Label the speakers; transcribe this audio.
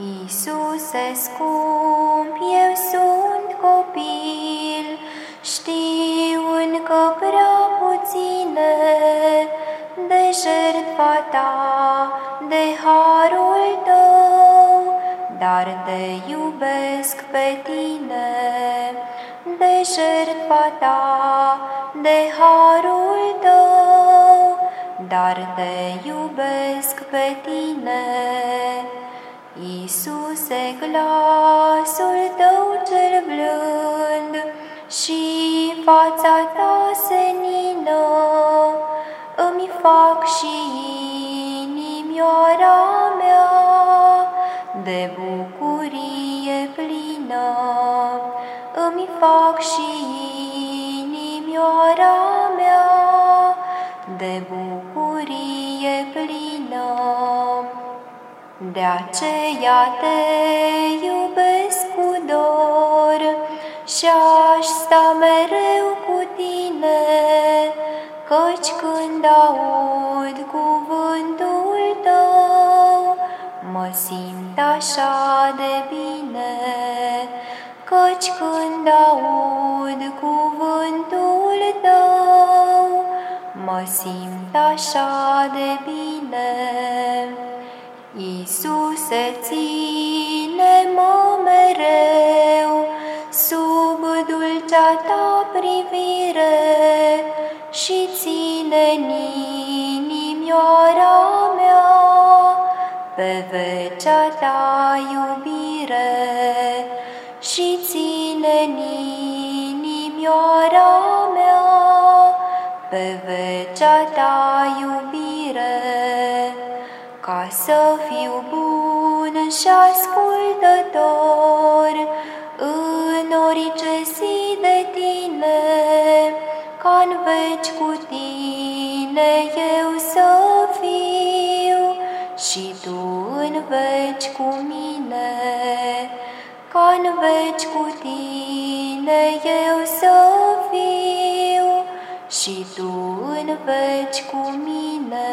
Speaker 1: Iisuse scump, eu sunt copil, știu încă prea puține de jertfa ta, de harul tău, dar te iubesc pe tine, de jertfa ta, de harul tău, dar te iubesc pe tine. Iisuse, glasul tău cel blând și fața ta senină îmi fac și inimioara mea de bucurie plină, îmi fac și inimioara mea de bucurie De aceea te iubesc cu dor și aș sta mereu cu tine, căci când aud cuvântul tău, mă simt așa de bine, căci când aud cuvântul tău, mă simt așa de bine. Iisuse, ține-mă mereu sub dulcea ta privire și ține inimioara mea pe vecea ta iubire și ține inimioara mea pe vecea ta iubire și ascultător în orice zi de tine, ca în veci cu tine eu să fiu și tu în veci cu mine, ca în veci cu tine eu să fiu și tu în veci cu mine.